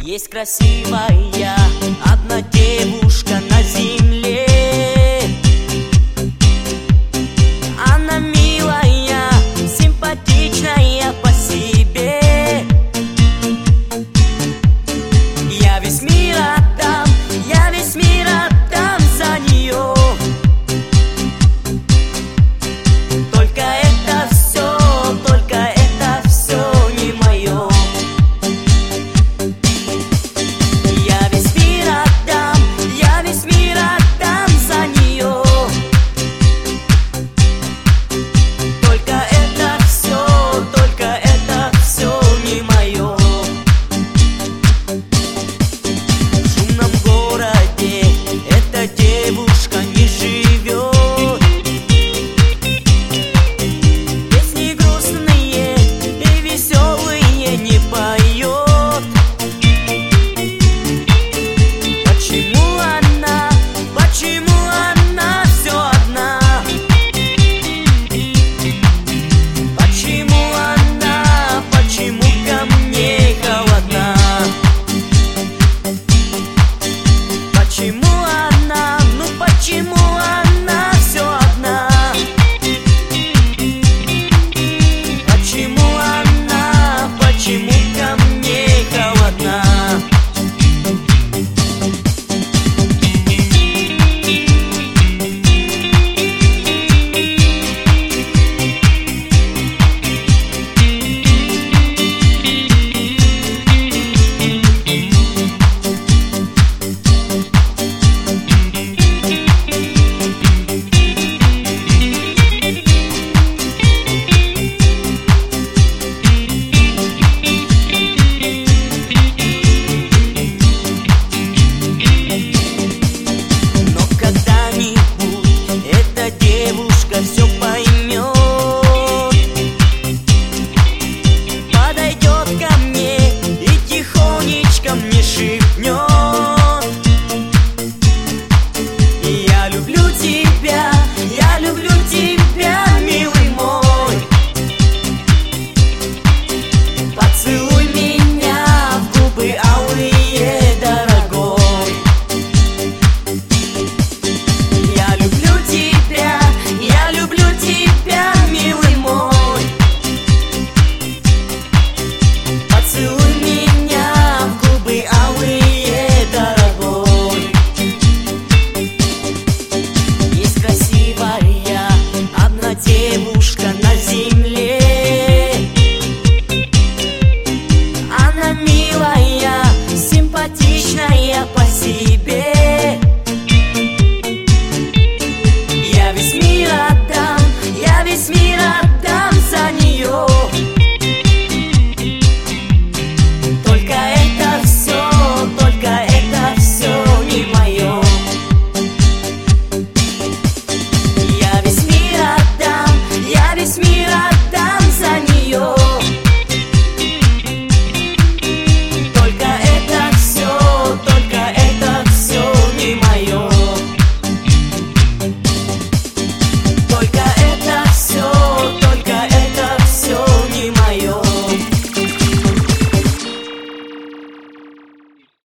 Есть красивая одна девушка девушка не живет.